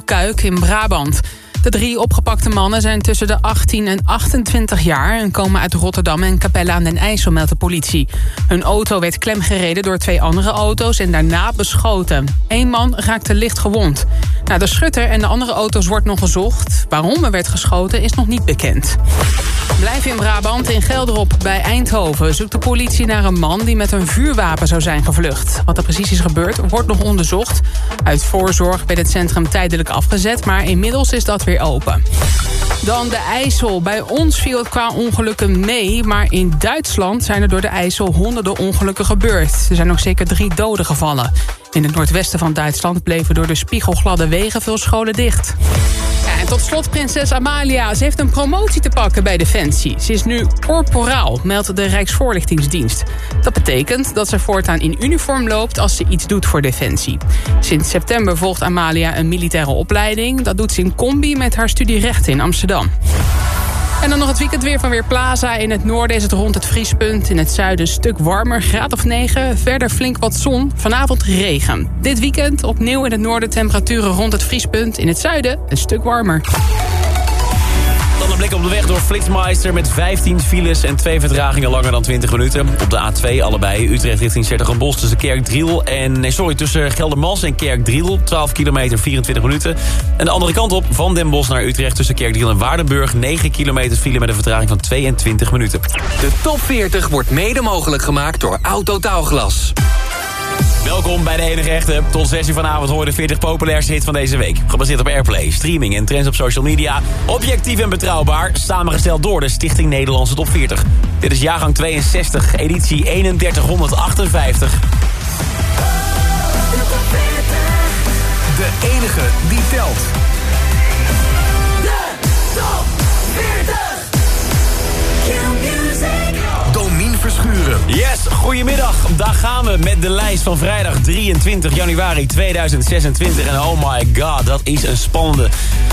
Kuik in Brabant. De drie opgepakte mannen zijn tussen de 18 en 28 jaar... en komen uit Rotterdam en Capelle aan den IJssel, meldt de politie. Hun auto werd klemgereden door twee andere auto's... en daarna beschoten. Eén man raakte licht gewond. Nou, de schutter en de andere auto's wordt nog gezocht. Waarom er werd geschoten is nog niet bekend. Blijf in Brabant. In Gelderop bij Eindhoven zoekt de politie naar een man... die met een vuurwapen zou zijn gevlucht. Wat er precies is gebeurd wordt nog onderzocht. Uit voorzorg werd het centrum tijdelijk afgezet... maar inmiddels is dat weer open. Dan de IJssel. Bij ons viel het qua ongelukken mee... maar in Duitsland zijn er door de IJssel honderden ongelukken gebeurd. Er zijn nog zeker drie doden gevallen. In het noordwesten van Duitsland bleven door de spiegelgladde wegen veel scholen dicht. En tot slot prinses Amalia. Ze heeft een promotie te pakken bij Defensie. Ze is nu corporaal, meldt de Rijksvoorlichtingsdienst. Dat betekent dat ze voortaan in uniform loopt als ze iets doet voor Defensie. Sinds september volgt Amalia een militaire opleiding. Dat doet ze in combi met haar studie rechten in Amsterdam. En dan nog het weekend weer van Weerplaza. In het noorden is het rond het vriespunt. In het zuiden een stuk warmer, graad of 9. Verder flink wat zon, vanavond regen. Dit weekend opnieuw in het noorden temperaturen rond het vriespunt. In het zuiden een stuk warmer. Blik op de weg door Flitsmeister met 15 files en twee vertragingen langer dan 20 minuten. Op de A2 allebei, Utrecht richting Sertogenbos tussen Kerkdriel en... Nee, sorry, tussen Geldermals en Kerkdriel, 12 kilometer, 24 minuten. En de andere kant op, van Den Bosch naar Utrecht tussen Kerkdriel en Waardenburg... 9 kilometer file met een vertraging van 22 minuten. De top 40 wordt mede mogelijk gemaakt door Autotaalglas. Welkom bij de enige echte. Tot 6 uur vanavond hoor de 40 populairste hit van deze week. Gebaseerd op Airplay, streaming en trends op social media. Objectief en betrouwbaar. Samengesteld door de Stichting Nederlandse Top 40. Dit is jaargang 62, editie 3158. De enige die telt. Domien Yes, goedemiddag. Daar gaan we met de lijst van vrijdag 23 januari 2026. En oh my god, dat is een spannende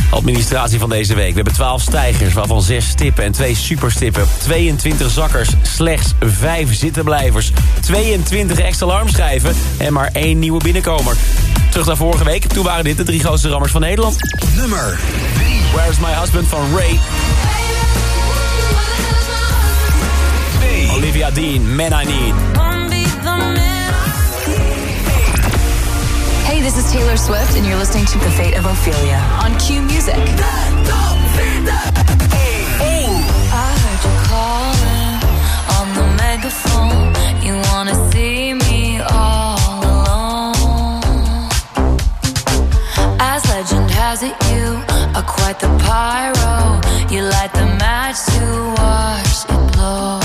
administratie van deze week. We hebben 12 stijgers, waarvan 6 stippen en 2 superstippen. 22 zakkers, slechts 5 zittenblijvers. 22 extra alarmschijven en maar één nieuwe binnenkomer. Terug naar vorige week, toen waren dit de drie grootste rammers van Nederland. Nummer 3. Where's My Husband van Ray. Olivia Dean, Man I Need. Hey, this is Taylor Swift, and you're listening to The Fate of Ophelia on Q Music. I heard you calling on the megaphone. You wanna see me all alone. As legend has it, you are quite the pyro. You light the match to watch it blow.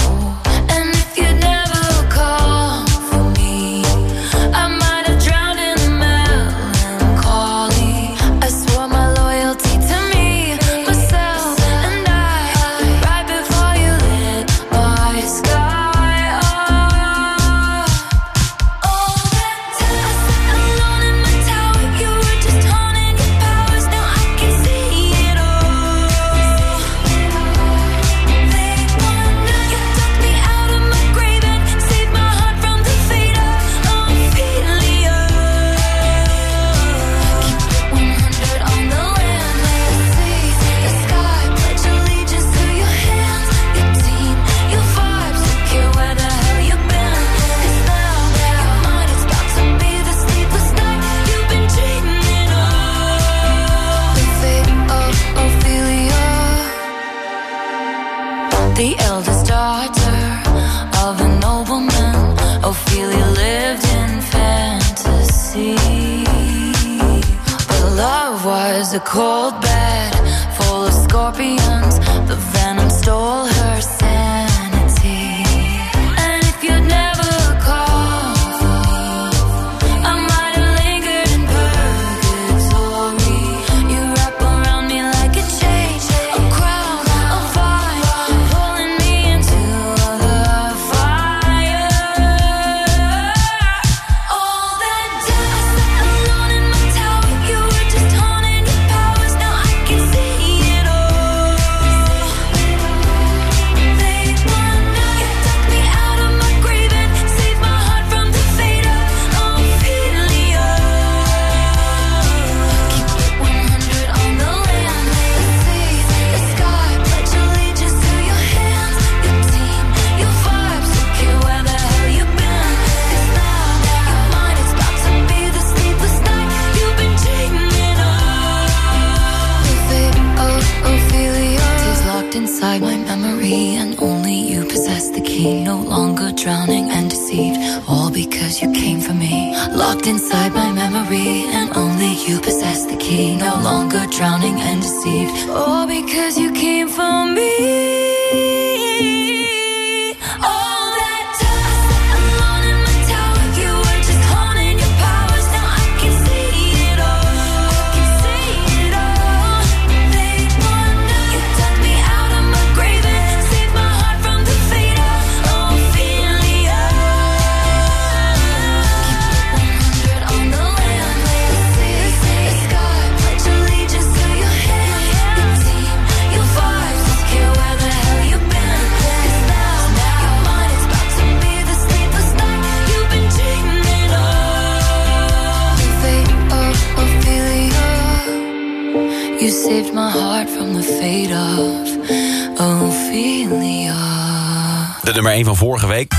Nummer 1 van vorige week.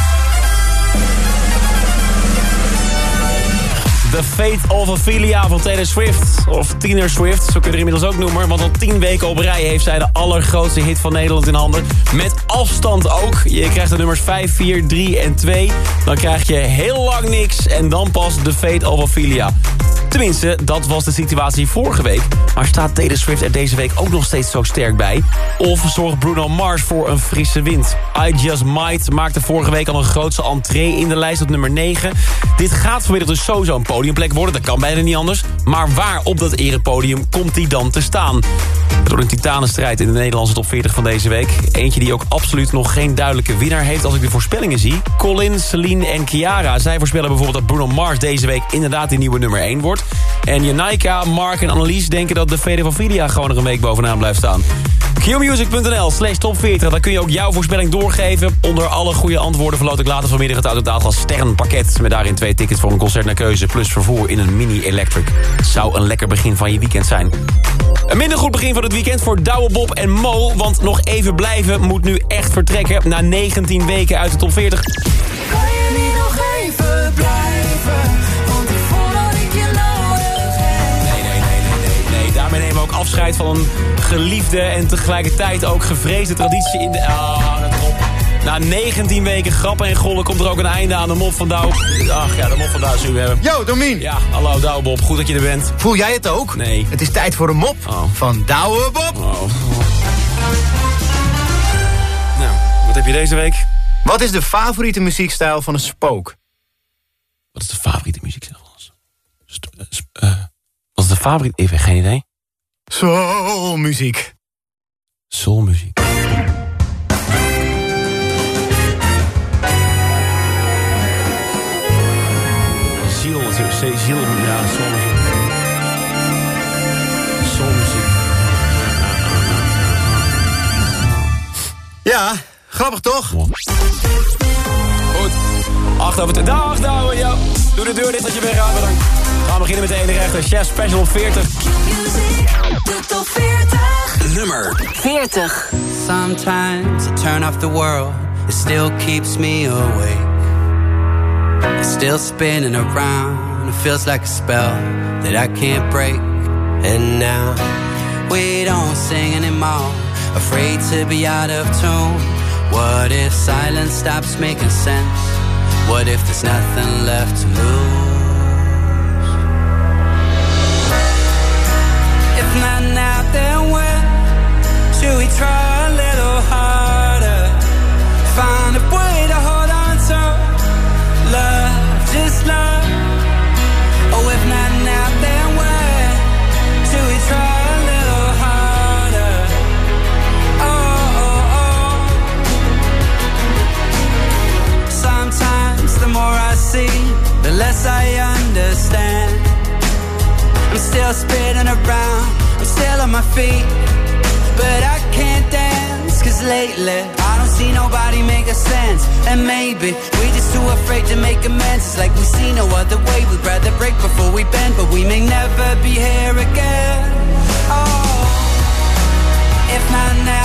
The Fate of Ophelia van Taylor Swift. Of Tiener Swift, zo kun je er inmiddels ook noemen. Want al tien weken op rij heeft zij de allergrootste hit van Nederland in handen. Met afstand ook. Je krijgt de nummers 5, 4, 3 en 2. Dan krijg je heel lang niks en dan pas The Fate of Ophelia. Tenminste, dat was de situatie vorige week. Maar staat Taylor Swift er deze week ook nog steeds zo sterk bij? Of zorgt Bruno Mars voor een frisse wind? I Just Might maakte vorige week al een grootste entree in de lijst op nummer 9. Dit gaat vanmiddag dus sowieso een podiumplek worden, dat kan bijna niet anders. Maar waar op dat erepodium komt hij dan te staan? Door een titanenstrijd in de Nederlandse top 40 van deze week. Eentje die ook absoluut nog geen duidelijke winnaar heeft als ik de voorspellingen zie. Colin, Celine en Kiara. Zij voorspellen bijvoorbeeld dat Bruno Mars deze week inderdaad die nieuwe nummer 1 wordt. En Janaika, Mark en Annelies denken dat de Fede van Vidia gewoon nog een week bovenaan blijft staan. qmusic.nl slash top 40. Daar kun je ook jouw voorspelling doorgeven. Onder alle goede antwoorden verloot ik later vanmiddag het Autotaalglas Sterrenpakket. Met daarin twee tickets voor een concert naar keuze. Plus vervoer in een mini-electric. Zou een lekker begin van je weekend zijn. Een minder goed begin van het weekend voor Douwe Bob en Mo. Want nog even blijven moet nu echt vertrekken. Na 19 weken uit de top 40. Afscheid van een geliefde en tegelijkertijd ook gevreesde traditie in de... Ah, dat op. Na 19 weken grappen en gollen komt er ook een einde aan de mop van Douw. Ach ja, de mop van Douw zullen we hebben. Yo, Domien. Ja, hallo Douwe Bob, goed dat je er bent. Voel jij het ook? Nee. Het is tijd voor een mop Oh. van Douwe Bob. Oh. Nou, wat heb je deze week? Wat is de favoriete muziekstijl van een spook? Wat is de favoriete muziekstijl van ons? St- eh, sp- eh, wat is de favoriete... Even, geen idee. Soulmuziek. Soulmuziek. Ziel natuurlijk. Zee- Ziel, ja, soulmuziek. Soulmuziek. Ja, grappig toch? Goed. Acht over de dag, Douwe, ja. Doe de deur dicht dat je weggaat, bedankt. We gaan beginnen met de ene rechter. Chef Special op 40. Music, de top 40. Nummer 40. Sometimes I turn off the world, it still keeps me awake. It's still spinning around, it feels like a spell that I can't break. And now we don't sing anymore, afraid to be out of tune. What if silence stops making sense? What if there's nothing left to lose? If not now, then when? Should we try a little harder? Maybe we just too afraid to make amends. It's like we see no other way. We'd rather break before we bend, but we may never be here again. Oh, if not now,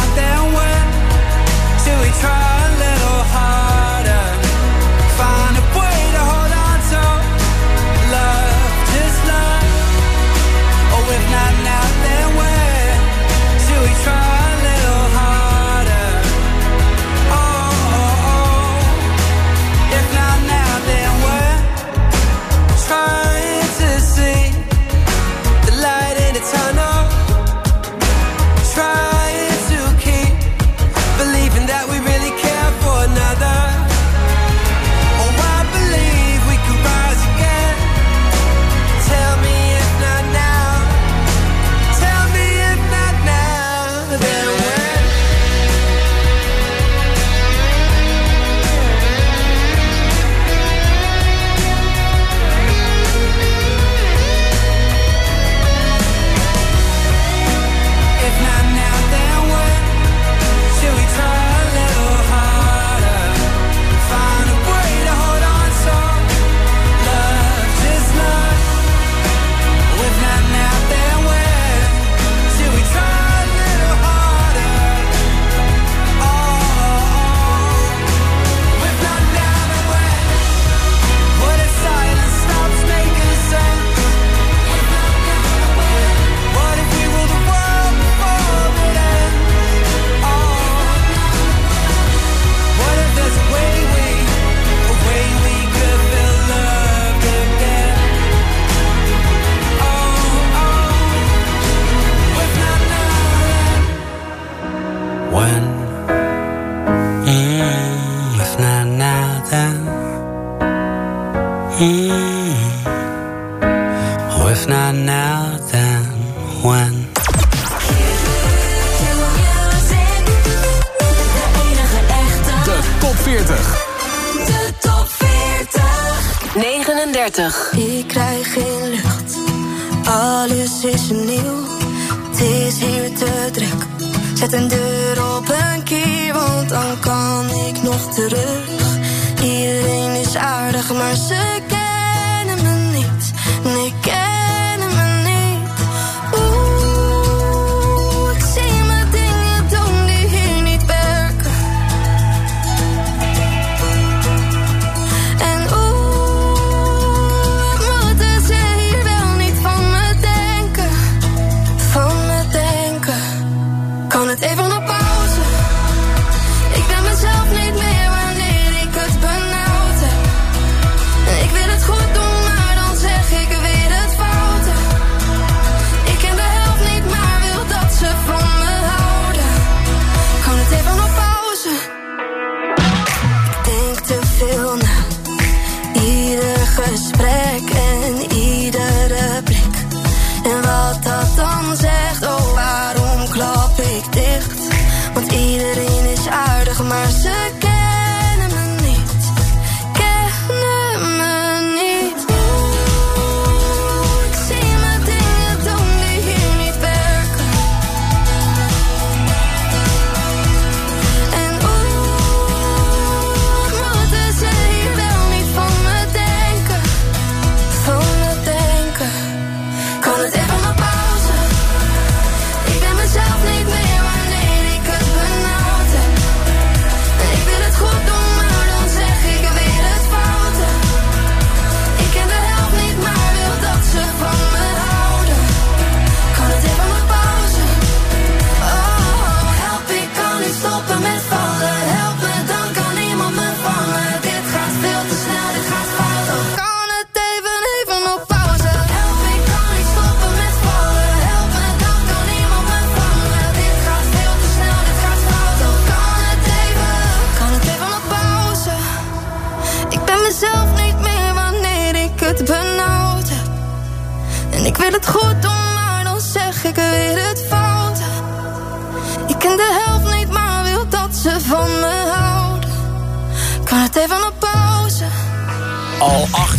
aardig, maar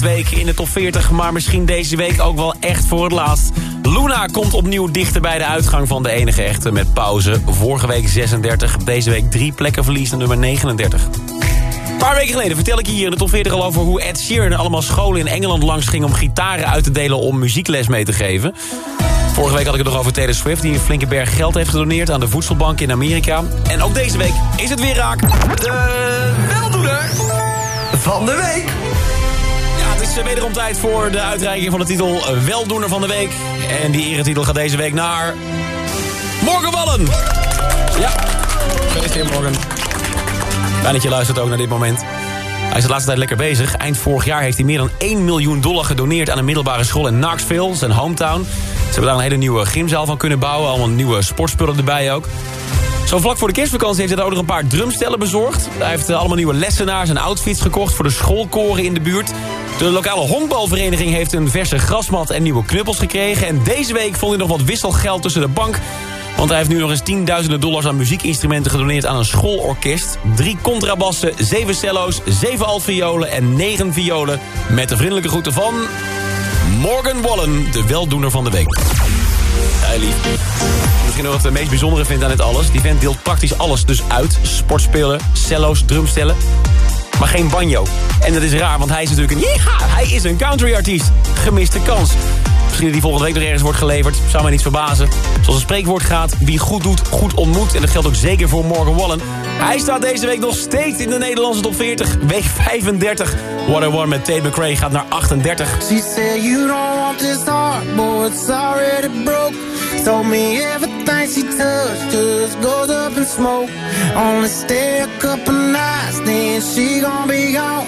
acht weken in de top 40, maar misschien deze week ook wel echt voor het laatst. Luna komt opnieuw dichter bij de uitgang van de enige echte met pauze. Vorige week 36, deze week drie plekken verlies naar nummer 39. Een paar weken geleden vertel ik hier in de top 40 al over hoe Ed Sheeran allemaal scholen in Engeland langs ging om gitaren uit te delen om muziekles mee te geven. Vorige week had ik het nog over Taylor Swift die een flinke berg geld heeft gedoneerd aan de voedselbank in Amerika. En ook deze week is het weer raak. De weldoener Van de week. Het is wederom tijd voor de uitreiking van de titel eh, Weldoener van de Week. En die eretitel gaat deze week naar... Morgan Wallen! Ja, gefeliciteerd Morgan. Fijn dat je luistert ook naar dit moment. Hij is de laatste tijd lekker bezig. Eind vorig jaar heeft hij meer dan 1 miljoen dollar gedoneerd... aan een middelbare school in Knoxville, zijn hometown. Ze hebben daar een hele nieuwe gymzaal van kunnen bouwen. Allemaal nieuwe sportspullen erbij ook. Zo vlak voor de kerstvakantie heeft hij daar ook nog een paar drumstellen bezorgd. Hij heeft eh, allemaal nieuwe lessenaars en outfits gekocht... voor de schoolkoren in de buurt. De lokale honkbalvereniging heeft een verse grasmat en nieuwe knuppels gekregen. En deze week vond hij nog wat wisselgeld tussen de bank... Want hij heeft nu nog eens tienduizenden dollars aan muziekinstrumenten gedoneerd aan een schoolorkest. Drie contrabassen, zeven cello's, zeven altviolen en negen violen. Met de vriendelijke groeten van... Morgan Wallen, de weldoener van de week. Hey, lief. Misschien nog wat het meest bijzondere vindt aan dit alles. Die vent deelt praktisch alles dus uit. Sportspelen, cello's, drumstellen. Maar geen banjo. En dat is raar, want hij is natuurlijk een... Hij is een countryartiest. Gemiste kans. Die volgende week nog ergens wordt geleverd. Zou mij niet verbazen. Zoals het spreekwoord gaat, wie goed doet, goed ontmoet. En dat geldt ook zeker voor Morgan Wallen. Hij staat deze week nog steeds in de Nederlandse top 40. Week 35. What Want met Tate McRae gaat naar 38. She said you don't want this heart, it's already broke. Told me everything she touched just goes up in smoke. Only stay a couple nights, then she gon' be gone.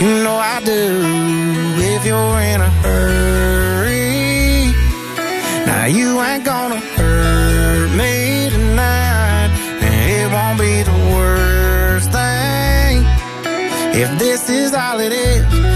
You know I do. If you're in a hurry, now you ain't gonna hurt me tonight. And it won't be the worst thing if this is all it is.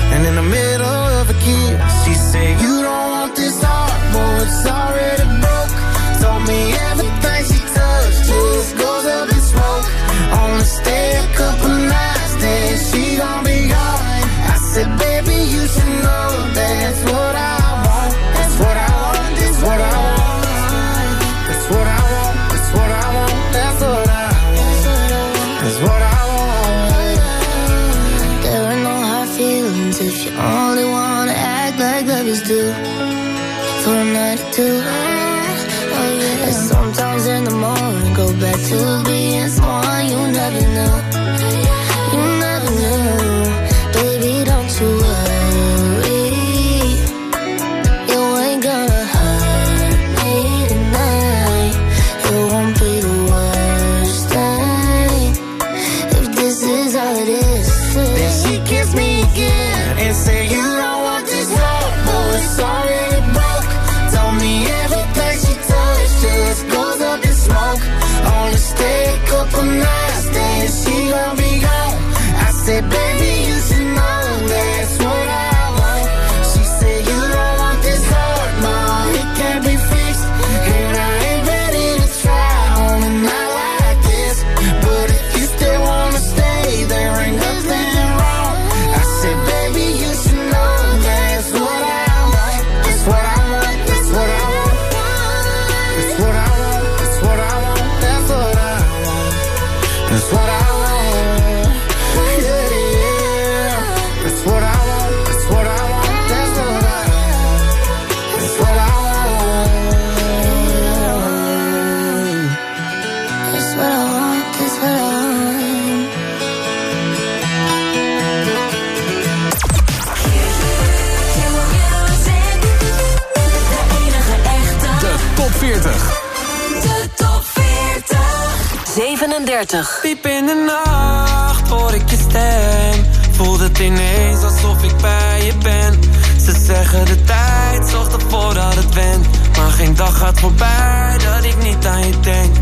37. Diep in de nacht hoor ik je stem. Voelt het ineens alsof ik bij je ben. Ze zeggen de tijd zorgt ervoor dat het went. Maar geen dag gaat voorbij dat ik niet aan je denk.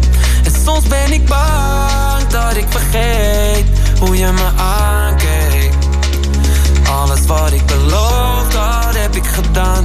En soms ben ik bang dat ik vergeet hoe je me aankeek. Alles wat ik beloof, dat heb ik gedaan.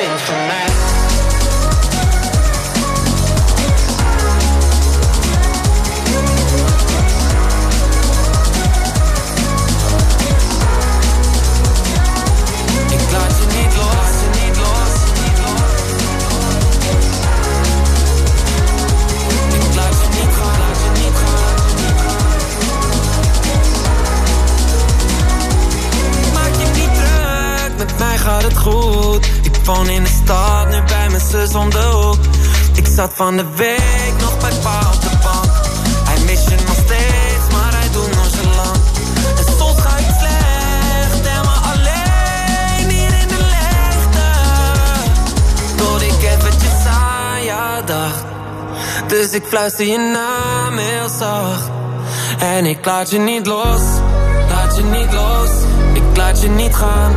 Tot het hoek. Ik zat van de week nog bij pa de bank. Hij mist je nog steeds, maar hij doet nonchalant. En soms ga ik slecht maar alleen hier in de leegte. Tot ik eventjes aan jou dacht. Dus ik fluister je naam heel zacht. En ik laat je niet los, laat je niet los. Ik laat je niet gaan,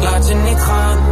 laat je niet gaan.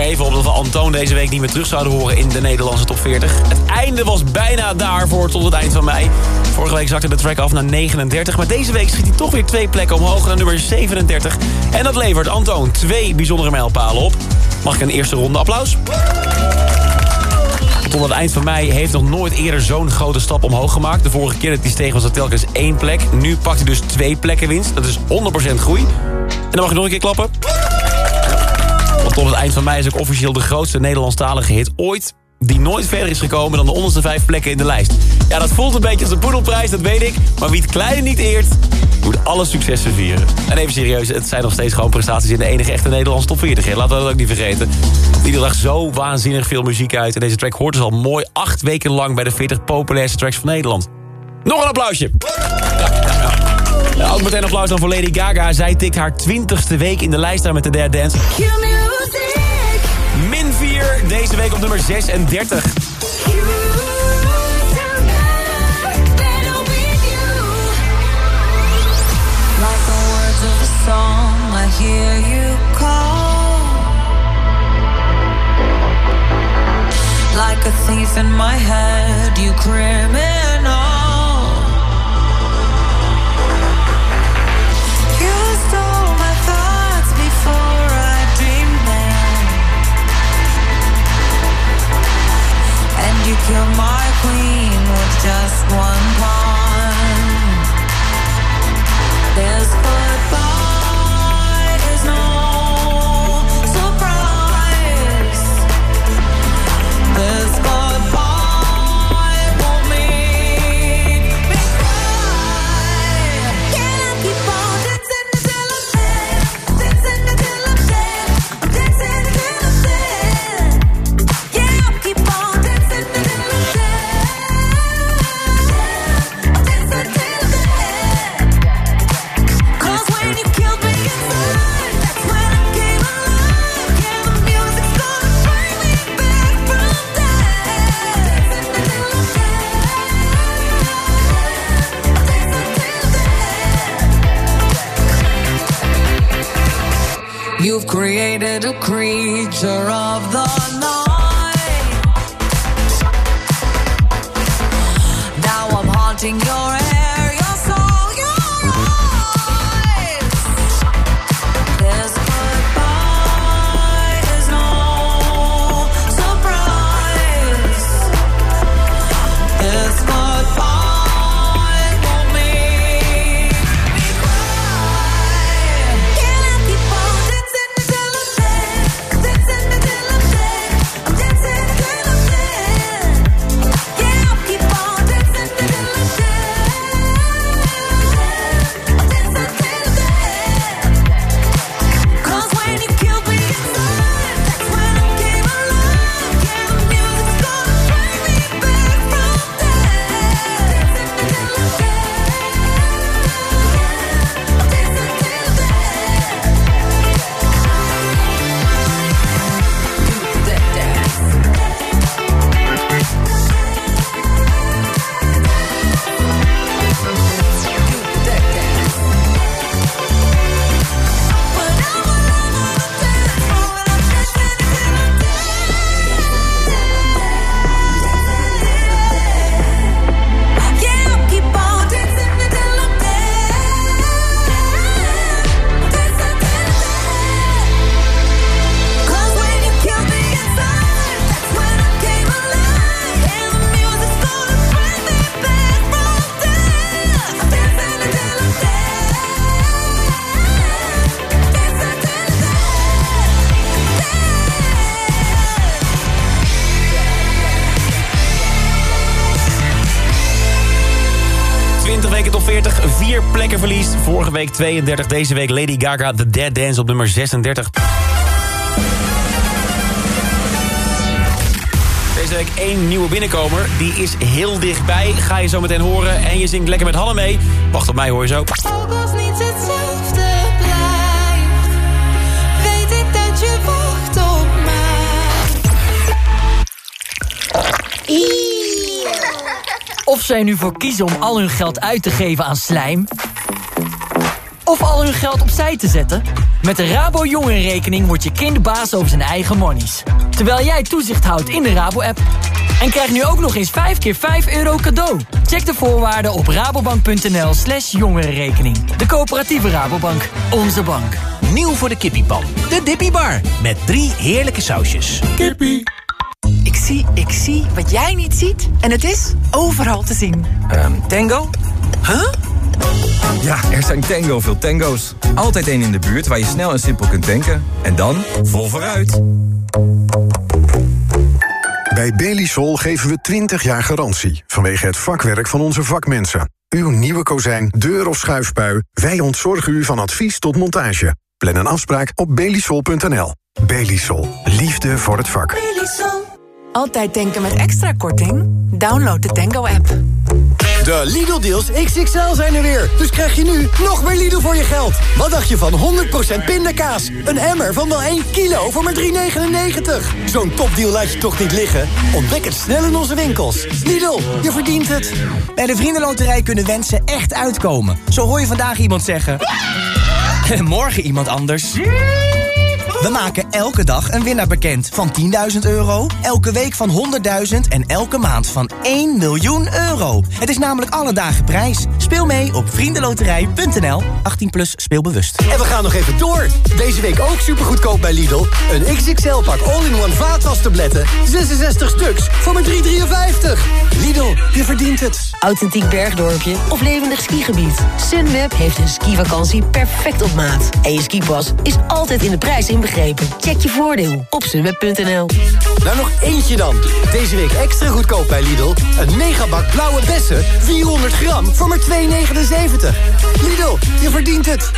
Antoon deze week niet meer terug zouden horen in de Nederlandse top 40. Het einde was bijna daar voor tot het eind van mei. Vorige week zakte de track af naar 39, maar deze week schiet hij toch weer twee plekken omhoog naar nummer 37. En dat levert Antoon twee bijzondere mijlpalen op. Mag ik een eerste ronde applaus? Tot het eind van mei heeft nog nooit eerder zo'n grote stap omhoog gemaakt. De vorige keer dat hij steeg was dat telkens één plek. Nu pakt hij dus twee plekken winst. Dat is 100% groei. En dan mag ik nog een keer klappen. Tot het eind van mei is ook officieel de grootste Nederlandstalige hit ooit... die nooit verder is gekomen dan de onderste vijf plekken in de lijst. Ja, dat voelt een beetje als een poedelprijs, dat weet ik. Maar wie het kleine niet eert, moet alle successen vieren. En even serieus, het zijn nog steeds gewoon prestaties... in de enige echte Nederlandse top 40. Hè? Laten we dat ook niet vergeten. Iedere dag zo waanzinnig veel muziek uit. En deze track hoort dus al mooi acht weken lang... bij de 40 populairste tracks van Nederland. Nog een applausje. Ook meteen applaus dan voor Lady Gaga. Zij tikt haar twintigste week in de lijst aan met de Dare Dance. Min 4, deze week op nummer 36. Like the words of a song, I hear you call. Like a thief in my head, you criminal. You killed my queen with just one pawn. Created a creature of the Vorige week 32, deze week Lady Gaga, The Dead Dance op nummer 36. Deze week één nieuwe binnenkomer. Die is heel dichtbij. Ga je zo meteen horen. En je zingt lekker met Hanne mee. Wacht op mij, hoor je zo. Niets hetzelfde blijft, weet ik dat je wacht op mij. Of zij nu voor kiezen om al hun geld uit te geven aan slijm... of al hun geld opzij te zetten? Met de Rabo Jongerenrekening wordt je kind baas over zijn eigen monies. Terwijl jij toezicht houdt in de Rabo-app. En krijg nu ook nog eens 5 keer 5 euro cadeau. Check de voorwaarden op rabobank.nl slash jongerenrekening. De coöperatieve Rabobank. Onze bank. Nieuw voor de kippiepan. De Dippy Bar. Met drie heerlijke sausjes. Kippie. Ik zie, ik zie wat jij niet ziet. En het is overal te zien. Um, tango? Huh? Ja, er zijn tango veel tango's. Altijd één in de buurt waar je snel en simpel kunt tanken. En dan vol vooruit. Bij Belisol geven we 20 jaar garantie... vanwege het vakwerk van onze vakmensen. Uw nieuwe kozijn, deur of schuifpui... wij ontzorgen u van advies tot montage. Plan een afspraak op belisol.nl. Belisol. Liefde voor het vak. Belisol. Altijd denken met extra korting? Download de Tango-app. De Lidl-deals XXL zijn er weer. Dus krijg je nu nog meer Lidl voor je geld. Wat dacht je van 100% pindakaas? Een emmer van wel 1 kilo voor maar 3,99. Zo'n topdeal laat je toch niet liggen? Ontdek het snel in onze winkels. Lidl, je verdient het. Bij de Vriendenloterij kunnen wensen echt uitkomen. Zo hoor je vandaag iemand zeggen... En morgen iemand anders... We maken elke dag een winnaar bekend van 10.000 euro, elke week van 100.000 en elke maand van 1 miljoen euro. Het is namelijk alle dagen prijs. Speel mee op vriendenloterij.nl. 18 plus speelbewust. En we gaan nog even door. Deze week ook supergoedkoop bij Lidl. Een XXL-pak all-in-one vaatwastabletten. 66 stuks voor maar 3,53. Lidl, je verdient het. Authentiek bergdorpje of levendig skigebied. Sunweb heeft een skivakantie perfect op maat. En je skipas is altijd in de prijs inbegrepen. Check je voordeel op sunweb.nl. Nou, nog eentje dan. Deze week extra goedkoop bij Lidl. Een megabak blauwe bessen, 400 gram, voor maar 2,79. Lidl, je verdient het.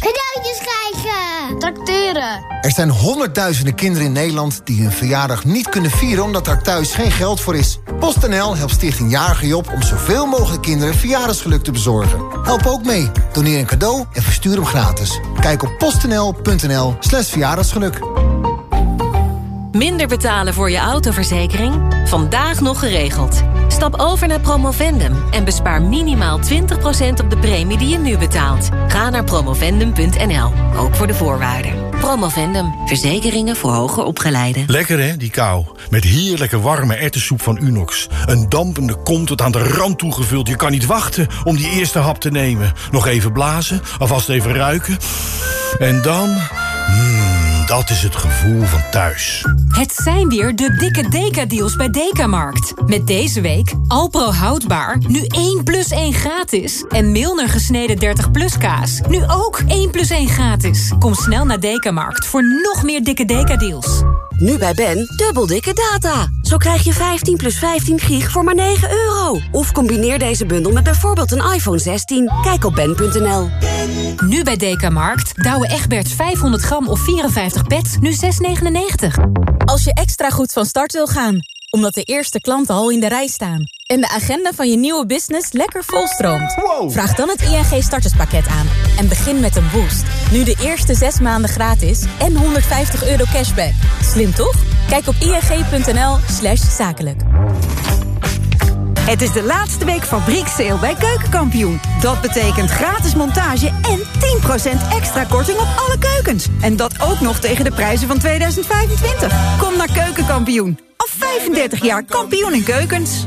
Cadeautjes krijgen. Tracteren. Er zijn honderdduizenden kinderen in Nederland die hun verjaardag niet kunnen vieren omdat er thuis geen geld voor is. PostNL helpt Stichting Jarige Job om zoveel mogelijk kinderen verjaardagsgeluk te bezorgen. Help ook mee. Doneer een cadeau en verstuur hem gratis. Kijk op postnl.nl slash verjaardagsgeluk. Minder betalen voor je autoverzekering? Vandaag nog geregeld. Stap over naar Promovendum en bespaar minimaal 20% op de premie die je nu betaalt. Ga naar promovendum.nl, ook voor de voorwaarden. Promovendum, verzekeringen voor hoger opgeleiden. Lekker hè, die kou. Met heerlijke warme ertessoep van Unox. Een dampende kom tot aan de rand toegevuld. Je kan niet wachten om die eerste hap te nemen. Nog even blazen, alvast even ruiken. En dan... Mmm, dat is het gevoel van thuis. Het zijn weer de dikke Deka-deals bij Dekamarkt. Met deze week Alpro houdbaar, nu 1 plus 1 gratis. En Milner gesneden 30 plus kaas, nu ook 1 plus 1 gratis. Kom snel naar Dekamarkt voor nog meer dikke Deka-deals. Nu bij Ben, dubbel dikke data. Zo krijg je 15 plus 15 gig voor maar 9 euro. Of combineer deze bundel met bijvoorbeeld een iPhone 16. Kijk op ben.nl. Nu bij Dekamarkt, Douwe Egberts 500 gram of 54 pet, nu 6,99. Als je extra goed van start wil gaan, omdat de eerste klanten al in de rij staan... en de agenda van je nieuwe business lekker volstroomt... vraag dan het ING starterspakket aan en begin met een boost. Nu de eerste zes maanden gratis en 150 euro cashback. Slim toch? Kijk op ing.nl slash zakelijk. Het is de laatste week fabrieksteel bij Keukenkampioen. Dat betekent gratis montage en 10% extra korting op alle keukens. En dat ook nog tegen de prijzen van 2025. Kom naar Keukenkampioen. Al 35 jaar kampioen in keukens.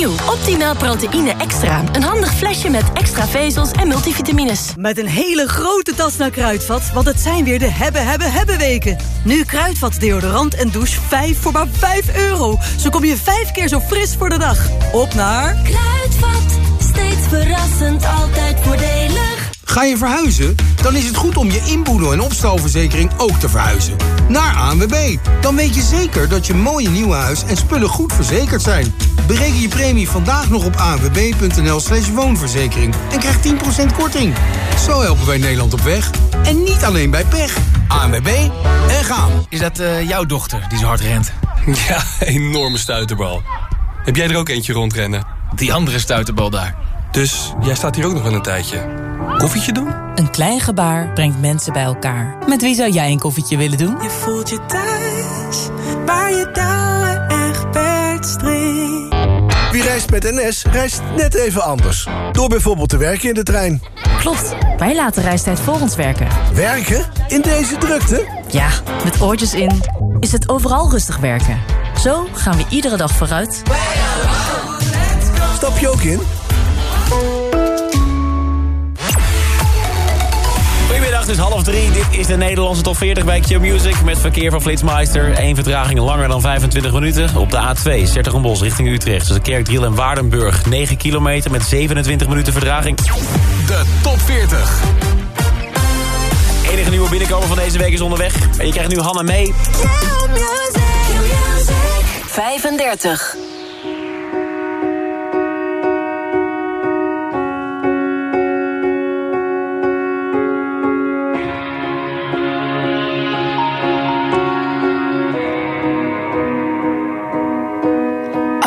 Nieuw Optimaal Proteïne Extra. Een handig flesje met extra vezels en multivitamines. Met een hele grote tas naar Kruidvat, want het zijn weer de hebben, hebben, hebben weken. Nu Kruidvat deodorant en douche 5 voor maar 5 euro. Zo kom je 5 keer zo fris voor de dag. Op naar... Kruidvat, steeds verrassend, altijd voordelig. Ga je verhuizen? Dan is het goed om je inboedel- en opstalverzekering ook te verhuizen. Naar ANWB. Dan weet je zeker dat je mooie nieuwe huis en spullen goed verzekerd zijn. Bereken je premie vandaag nog op anwb.nl slash woonverzekering. En krijg 10% korting. Zo helpen wij Nederland op weg. En niet alleen bij pech. ANWB en gaan. Is dat eh, jouw dochter die zo hard rent? Ja, enorme stuiterbal. Heb jij er ook eentje rondrennen? die andere stuiterbal daar. Dus jij staat hier ook nog wel een tijdje. Koffietje doen? Een klein gebaar brengt mensen bij elkaar. Met wie zou jij een koffietje willen doen? Je voelt je thuis, waar je touwen echt per string. Wie reist met NS, reist net even anders. Door bijvoorbeeld te werken in de trein. Klopt, wij laten reistijd voor ons werken. Werken? In deze drukte? Ja, met oortjes in is het overal rustig werken. Zo gaan we iedere dag vooruit. Stap je ook in? Goedemiddag, het is half drie. Dit is de Nederlandse top 40 bij Q-Music... met verkeer van Flitsmeister. Eén vertraging langer dan 25 minuten. Op de A2, Sertogenbos richting Utrecht. Tussen Kerkdriel en Waardenburg. 9 kilometer met 27 minuten vertraging. De top 40. Enige nieuwe binnenkomer van deze week is onderweg. En je krijgt nu Hanna mee. 35.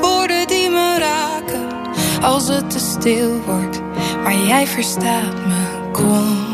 Woorden die me raken. Als het te stil wordt, maar jij verstaat me, komt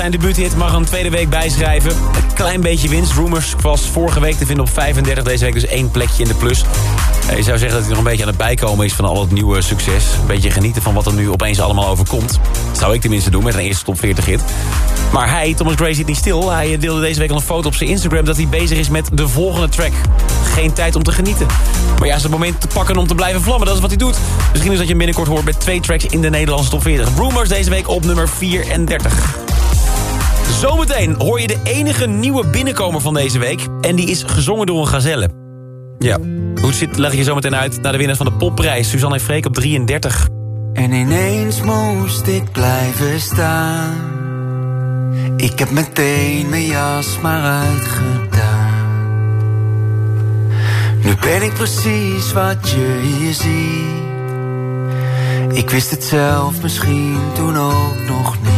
zijn debuuthit, mag een tweede week bijschrijven. Een klein beetje winst. Rumors was vorige week te vinden op 35. Deze week dus één plekje in de plus. Eh, Je zou zeggen dat hij nog een beetje aan het bijkomen is van al het nieuwe succes. Een beetje genieten van wat er nu opeens allemaal overkomt. Dat zou ik tenminste doen met een eerste top 40 hit. Maar hij, Thomas Gray, zit niet stil. Hij deelde deze week al een foto op zijn Instagram... dat hij bezig is met de volgende track. Geen tijd om te genieten. Maar ja, het moment te pakken om te blijven vlammen. Dat is wat hij doet. Misschien is dat je binnenkort hoort met twee tracks in de Nederlandse top 40. Rumors deze week op nummer 34. Zometeen hoor je de enige nieuwe binnenkomer van deze week. En die is gezongen door een gazelle. Ja, hoe zit leg je zo meteen uit naar de winnaars van de popprijs. Suzanne en Freek op 33. En ineens moest ik blijven staan. Ik heb meteen mijn jas maar uitgedaan. Nu ben ik precies wat je hier ziet. Ik wist het zelf misschien toen ook nog niet.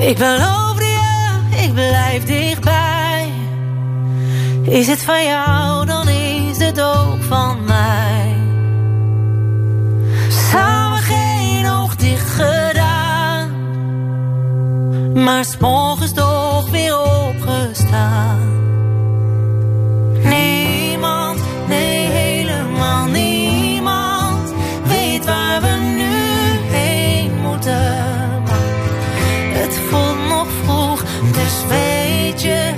Ik beloof je, ik blijf dichtbij. Is het van jou, dan is het ook van mij. Samen geen oog dicht gedaan. Maar s'morgens toch weer opgestaan. Dus weet je,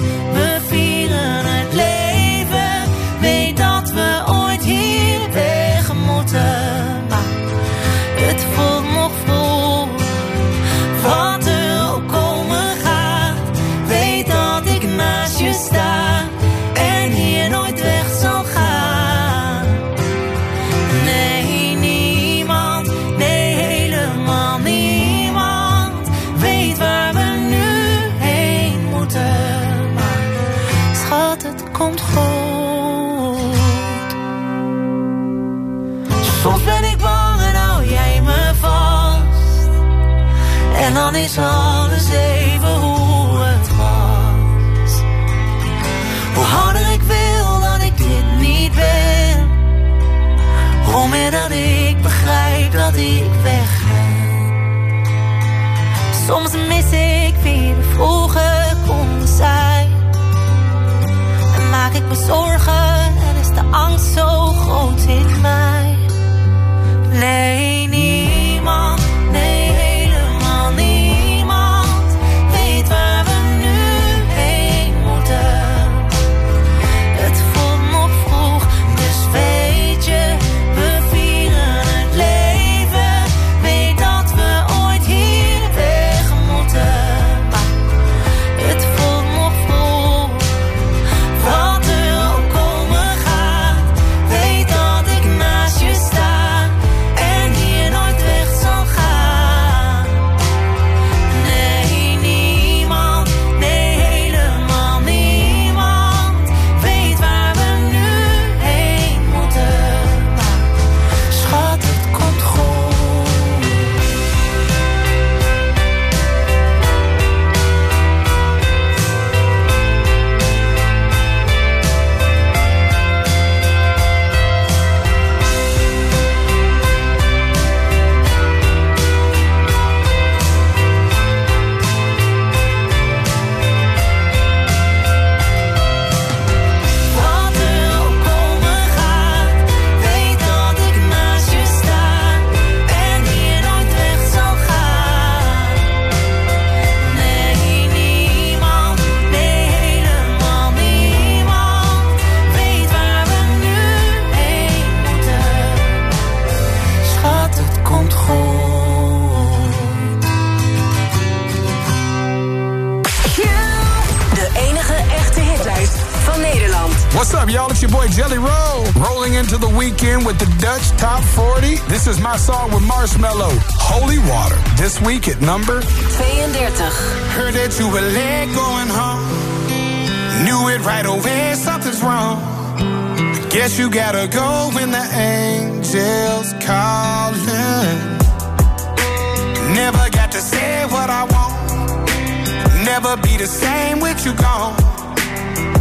ik weg ben. Soms mis ik wie we vroeger konden zijn. En maak ik me zorgen en is de angst zo groot in mij. Nee, up, y'all? It's your boy Jelly Roll. Rolling into the weekend with the Dutch Top 40. This is my song with Marshmello, Holy Water. This week at number 32. Heard that you were late going home. Knew it right away, something's wrong. Guess you gotta go when the angels calling. Never got to say what I want. Never be the same with you gone.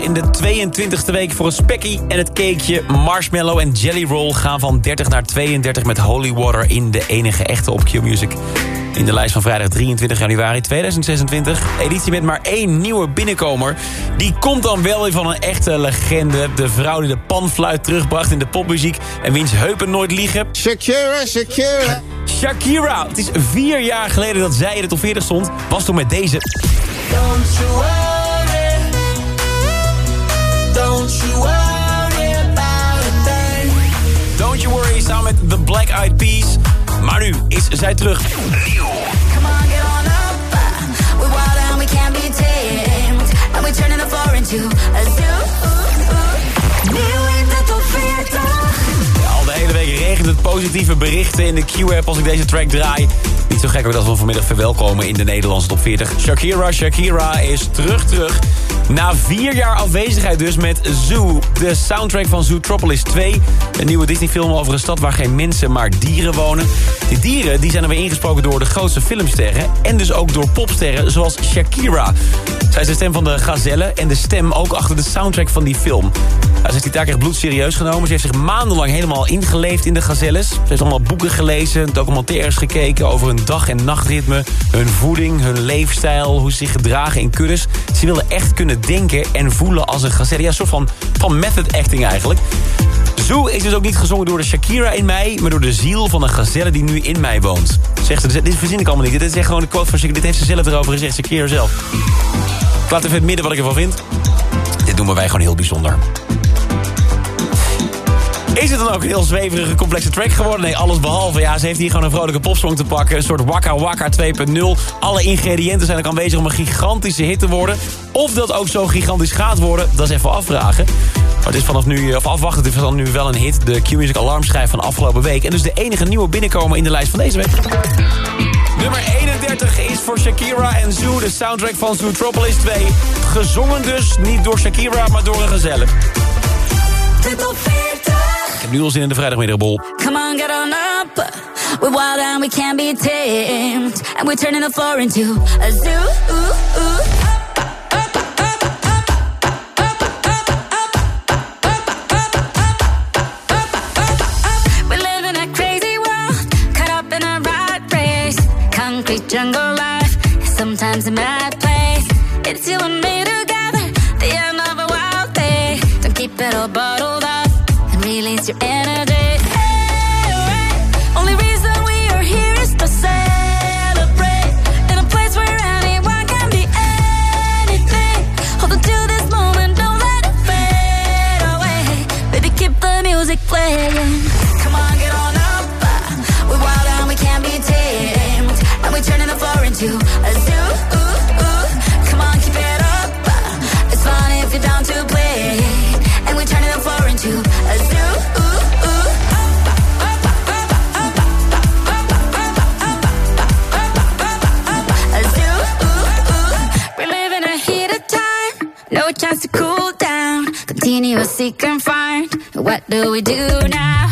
In de 22e week voor een spekkie en het cakeje. Marshmallow en Jelly Roll gaan van 30 naar 32 met Holy Water in de enige echte op Q-Music. In de lijst van vrijdag 23 januari 2026. Editie met maar één nieuwe binnenkomer. Die komt dan wel weer van een echte legende. De vrouw die de panfluit terugbracht in de popmuziek... en wiens heupen nooit liegen. Shakira, Shakira. Shakira. Het is vier jaar geleden dat zij in de top 40 stond. Was toen met deze... Don't you worry. Don't you worry about a thing. Don't You Worry samen met The Black Eyed Peas. Maar nu is zij terug. Come on, get on up. We're wild and we can't be tamed. And we're turning the floor into a zoo. Hele week regent het positieve berichten in de Q-app als ik deze track draai. Niet zo gek ook dat we vanmiddag verwelkomen in de Nederlandse top 40. Shakira, Shakira is terug, terug. Na vier jaar afwezigheid dus met Zoo. De soundtrack van Zootropolis 2. Een nieuwe Disney-film over een stad waar geen mensen, maar dieren wonen. Die dieren die zijn er weer ingesproken door de grootste filmsterren. En dus ook door popsterren zoals Shakira. Zij is de stem van de gazelle en de stem ook achter de soundtrack van die film. Ja, ze heeft die taak echt bloedserieus genomen. Ze heeft zich maandenlang helemaal ingeleefd in de gazelles. Ze heeft allemaal boeken gelezen, documentaires gekeken... over hun dag- en nachtritme, hun voeding, hun leefstijl... hoe ze zich gedragen in kuddes. Ze wilde echt kunnen denken en voelen als een gazelle. Ja, een soort van, van method acting eigenlijk. Zoo is dus ook niet gezongen door de Shakira in mij... maar door de ziel van een gazelle die nu in mij woont. Zegt ze, dit verzin ik allemaal niet. Dit is echt gewoon een quote van Shakira. Dit heeft ze zelf erover gezegd, Shakira zelf. Laat even het midden wat ik ervan vind. Dit noemen wij gewoon heel bijzonder. Is het dan ook een heel zweverige, complexe track geworden? Nee, alles behalve. Ja, ze heeft hier gewoon een vrolijke popsong te pakken. Een soort Waka Waka 2.0. Alle ingrediënten zijn ook aanwezig om een gigantische hit te worden. Of dat ook zo gigantisch gaat worden, dat is even afvragen. Maar het is vanaf nu, of afwachten, het is vanaf nu wel een hit. De Q-Music alarmschijf van afgelopen week. En dus de enige nieuwe binnenkomen in de lijst van deze week. Nummer 31 is voor Shakira en Zoo, de soundtrack van Zootropolis 2. Gezongen dus, niet door Shakira, maar door een gezelle. De top 40. Ik heb nu al zin in de vrijdagmiddagbol. Come on, get on up. We're wild and we can't be tamed. And we're turning the floor into a zoo. We a mad place. It's you and me together, the end of a wild day. Don't keep it all bottled up and release your energy. Hey, we're turning the floor into a zoo. Come on, keep it up. It's fun if you're down to play. And we're turning the floor into a zoo. We're living a heat of time. No chance to cool down. Continuously confined. What do we do now?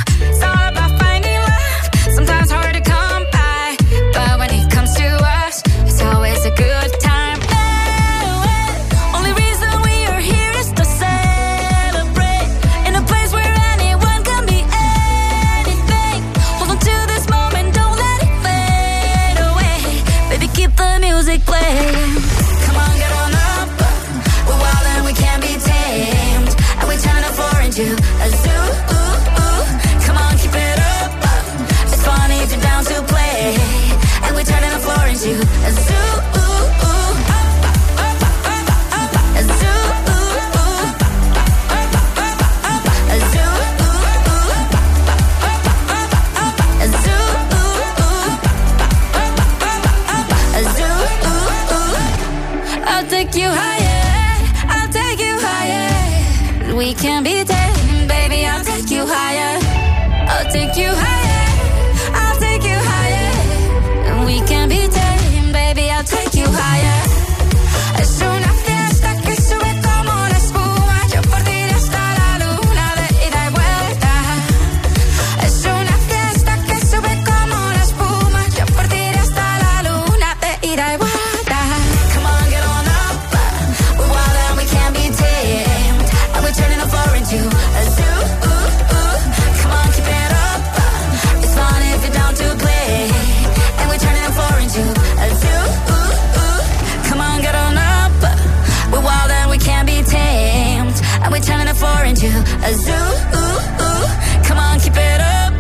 Into a zoo. Come on, keep it up.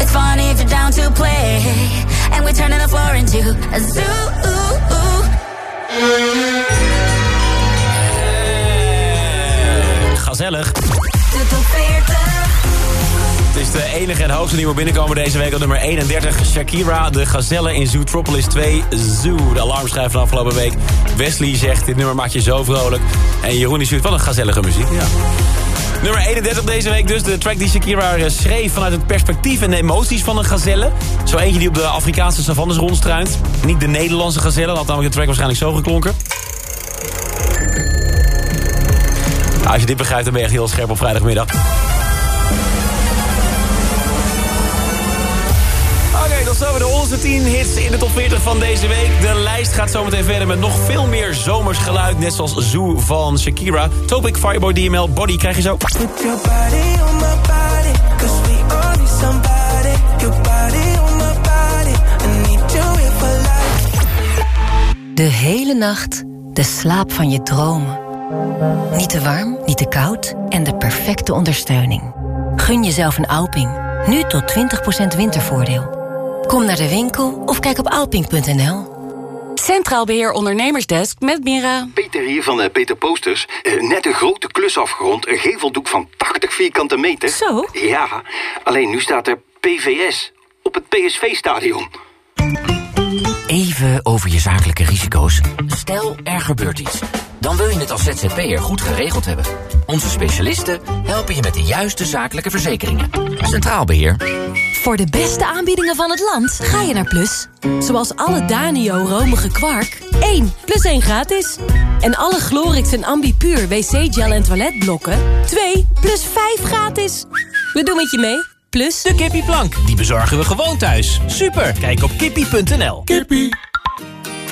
It's fun if you're down to play. And we're turning the floor into a zoo. Gezellig. De top 40. Het is de enige en hoogste nieuwe binnenkomen deze week op nummer 31. Shakira, de gazelle in Zootropolis 2 Zoo. De alarmschijf van afgelopen week. Wesley zegt, dit nummer maakt je zo vrolijk. En Jeroen die stuurt, wat een gezellige muziek. Ja. Nummer 31 deze week dus. De track die Shakira eh, schreef vanuit het perspectief en de emoties van een gazelle. Zo eentje die op de Afrikaanse savannes rondstruint. Niet de Nederlandse gazelle, had namelijk de track waarschijnlijk zo geklonken. Nou, als je dit begrijpt, dan ben je echt heel scherp op vrijdagmiddag. Tot zover de onze 10 hits in de top 40 van deze week. De lijst gaat zometeen verder met nog veel meer zomers geluid. Net zoals Zoo van Shakira. Topic, Fireboy, DML, Body krijg je zo. Put your body on my body, cause we all need somebody. Your body on my body, I need you here for life. De hele nacht de slaap van je dromen. Niet te warm, niet te koud en de perfecte ondersteuning. Gun jezelf een Alping. Nu tot 20% wintervoordeel. Kom naar de winkel of kijk op alping.nl. Centraal Beheer Ondernemersdesk met Mira. Peter hier van eh, Peter Posters. Eh, net een grote klus afgerond. Een geveldoek van 80 vierkante meter. Zo? Ja, alleen nu staat er PVS op het PSV-stadion. Even over je zakelijke risico's. Stel, er gebeurt iets. Dan wil je het als ZZP'er goed geregeld hebben. Onze specialisten helpen je met de juiste zakelijke verzekeringen. Centraal Beheer. Voor de beste aanbiedingen van het land ga je naar Plus. Zoals alle Danio romige kwark. 1 plus 1 gratis. En alle Glorix en Ambipuur wc-gel en toiletblokken. 2 plus 5 gratis. We doen het je mee. Plus... De kippieplank, die bezorgen we gewoon thuis. Super, kijk op kippie.nl. Kippie.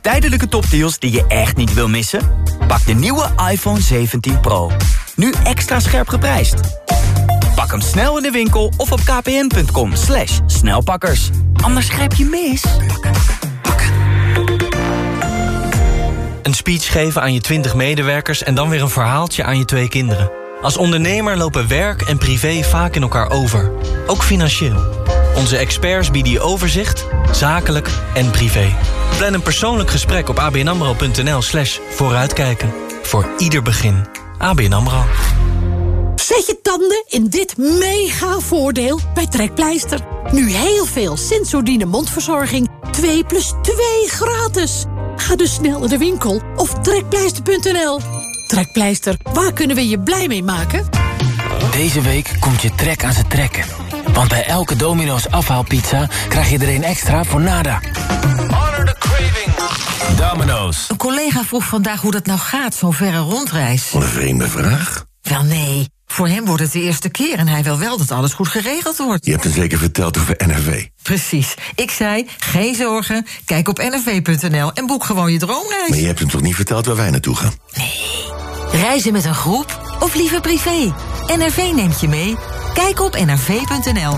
Tijdelijke topdeals die je echt niet wil missen? Pak de nieuwe iPhone 17 Pro. Nu extra scherp geprijsd. Pak hem snel in de winkel of op kpn.com slash snelpakkers. Anders grijp je mis. Een speech geven aan je 20 medewerkers en dan weer een verhaaltje aan je twee kinderen. Als ondernemer lopen werk en privé vaak in elkaar over. Ook financieel. Onze experts bieden je overzicht, zakelijk en privé. Plan een persoonlijk gesprek op abnamro.nl slash vooruitkijken. Voor ieder begin. ABN AMRO. Zet je tanden in dit mega voordeel bij Trekpleister. Nu heel veel Sensodyne mondverzorging. 2 plus 2 gratis. Ga dus snel naar de winkel of trekpleister.nl. Trekpleister, waar kunnen we je blij mee maken? Deze week komt je trek aan zijn trekken. Want bij elke Domino's afhaalpizza krijg je er een extra voor nada. Domino's. Een collega vroeg vandaag hoe dat nou gaat, zo'n verre rondreis. Wat een vreemde vraag. Wel nee, voor hem wordt het de eerste keer en hij wil wel dat alles goed geregeld wordt. Je hebt hem zeker verteld over NRV. Precies. Ik zei, geen zorgen, kijk op nrv.nl en boek gewoon je droomreis. Maar je hebt hem toch niet verteld waar wij naartoe gaan? Reizen met een groep of liever privé? NRV neemt je mee. Kijk op nrv.nl.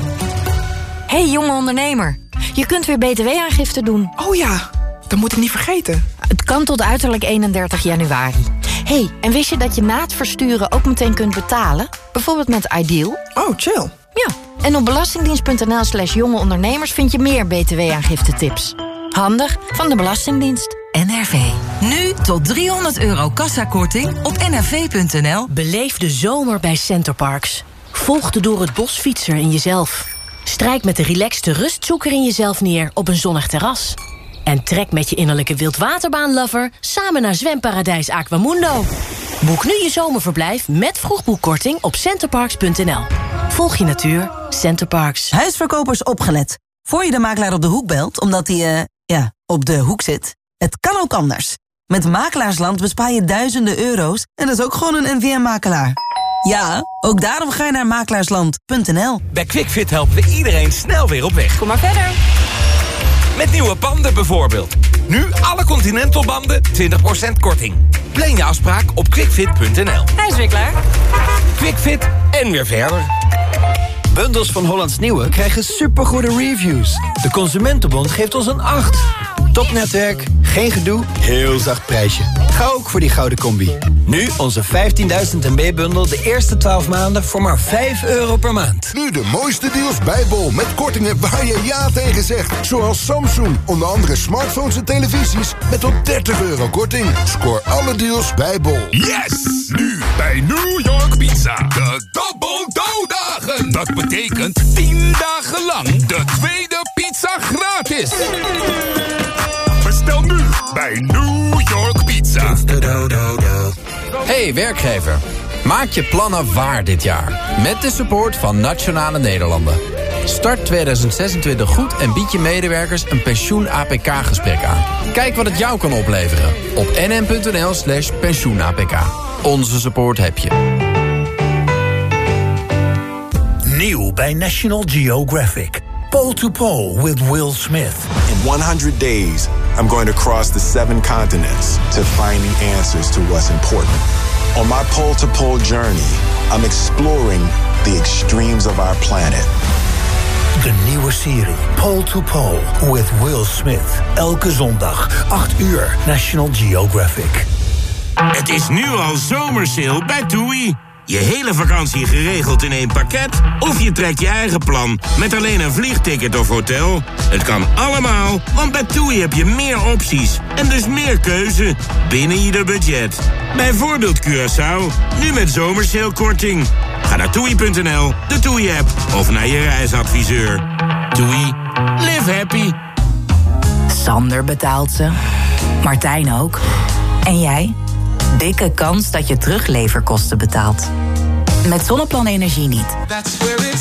Hey jonge ondernemer, je kunt weer btw-aangifte doen. Oh ja, dat moet ik niet vergeten. Het kan tot uiterlijk 31 januari. hey, en wist je dat je na het versturen ook meteen kunt betalen? Bijvoorbeeld met Ideal? Oh, chill. Ja, en op belastingdienst.nl slash jonge ondernemers... vind je meer btw-aangifte-tips. Handig van de Belastingdienst. NRV. Nu tot 300 euro kassakorting op nrv.nl. Beleef de zomer bij Centerparks. Volg de door het bos fietser in jezelf. Strijk met de relaxte rustzoeker in jezelf neer op een zonnig terras. En trek met je innerlijke wildwaterbaanlover samen naar zwemparadijs Aquamundo. Boek nu je zomerverblijf met vroegboekkorting op centerparks.nl. Volg je natuur, Centerparks. Huisverkopers opgelet. Voor je de makelaar op de hoek belt, omdat hij, eh, ja, op de hoek zit. Het kan ook anders. Met Makelaarsland bespaar je duizenden euro's en dat is ook gewoon een NVM-makelaar. Ja, ook daarom ga je naar makelaarsland.nl. Bij QuickFit helpen we iedereen snel weer op weg. Kom maar verder. Met nieuwe banden bijvoorbeeld. Nu alle Continental banden 20% korting. Plan je afspraak op quickfit.nl. Hij is weer klaar. QuickFit en weer verder. Bundels van Hollands Nieuwe krijgen supergoede reviews. De Consumentenbond geeft ons een 8. Topnetwerk, geen gedoe, heel zacht prijsje. Ga ook voor die gouden combi. Nu onze 15.000 MB-bundel de eerste 12 maanden voor maar 5 euro per maand. Nu de mooiste deals bij Bol met kortingen waar je ja tegen zegt. Zoals Samsung, onder andere smartphones en televisies met tot 30 euro korting. Scoor alle deals bij Bol. Yes! Nu bij New York Pizza. De Double Dough Dagen. Dat betekent 10 dagen lang de tweede pizza gratis. Bestel nu bij New York Pizza. Hey werkgever, maak je plannen waar dit jaar. Met de support van Nationale Nederlanden. Start 2026 goed en bied je medewerkers een pensioen-APK-gesprek aan. Kijk wat het jou kan opleveren op nm.nl slash pensioen-APK. Onze support heb je. Nieuw bij National Geographic. Pole to Pole with Will Smith. In 100 days, I'm going to cross the seven continents to find the answers to what's important. On my pole to pole journey, I'm exploring the extremes of our planet. De nieuwe serie Pole to Pole with Will Smith. Elke zondag, 8 uur, National Geographic. Het is nu al zomersale bij TUI. Je hele vakantie geregeld in één pakket? Of je trekt je eigen plan met alleen een vliegticket of hotel? Het kan allemaal, want bij TUI heb je meer opties en dus meer keuze binnen ieder budget. Bijvoorbeeld Curaçao, nu met zomersalekorting. Ga naar toei.nl, de TUI-app of naar je reisadviseur. TUI, live happy. Sander betaalt ze. Martijn ook. En jij? Dikke kans dat je terugleverkosten betaalt. Met Zonneplan Energie niet.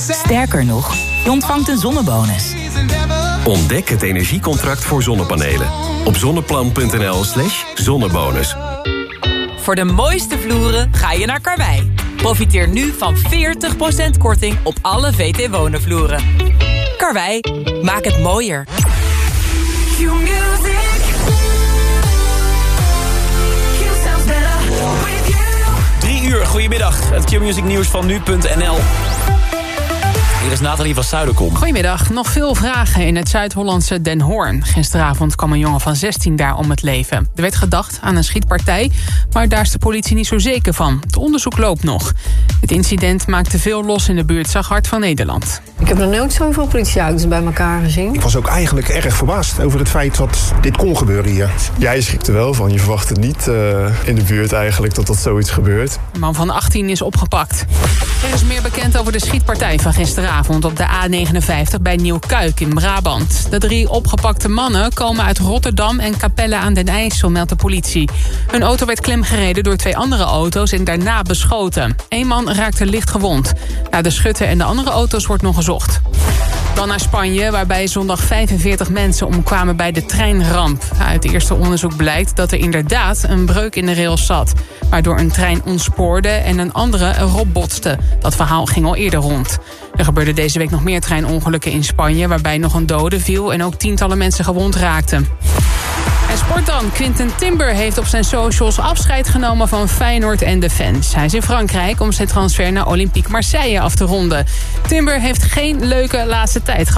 Sterker nog, je ontvangt een zonnebonus. Ontdek het energiecontract voor zonnepanelen. Op zonneplan.nl slash zonnebonus. Voor de mooiste vloeren ga je naar Karwei. Profiteer nu van 40% korting op alle VT Wonen vloeren. Karwei, maak het mooier. Goedemiddag. Het Q-Music nieuws van nu.nl. Hier is Nathalie van Zuiderkom. Goedemiddag. Nog veel vragen in het Zuid-Hollandse Den Hoorn. Gisteravond kwam een jongen van 16 daar om het leven. Er werd gedacht aan een schietpartij, maar daar is de politie niet zo zeker van. Het onderzoek loopt nog. Het incident maakte veel los in de buurt, zag Hart van Nederland. Ik heb nog nooit zoveel politieauto's bij elkaar gezien. Ik was ook eigenlijk erg verbaasd over het feit dat dit kon gebeuren hier. Ja, je schrikt er wel van. Je verwacht het niet uh, in de buurt eigenlijk dat dat zoiets gebeurt. De man van 18 is opgepakt. Er is meer bekend over de schietpartij van gisteravond op de A59 bij Nieuwkuik in Brabant. De drie opgepakte mannen komen uit Rotterdam en Capelle aan den IJssel, meldt de politie. Hun auto werd klemgereden door twee andere auto's en daarna beschoten. Eén man raakte licht gewond. Naar de schutter en de andere auto's wordt nog gezocht. Dan naar Spanje, waarbij zondag 45 mensen omkwamen bij de treinramp. Uit eerste onderzoek blijkt dat er inderdaad een breuk in de rails zat. Waardoor een trein ontspoorde en een andere erop botste. Dat verhaal ging al eerder rond. Er gebeurden deze week nog meer treinongelukken in Spanje... waarbij nog een dode viel en ook tientallen mensen gewond raakten. En sport dan. Quinten Timber heeft op zijn socials afscheid genomen van Feyenoord en de fans. Hij is in Frankrijk om zijn transfer naar Olympique Marseille af te ronden. Timber heeft geen leuke laatste tijd gehad.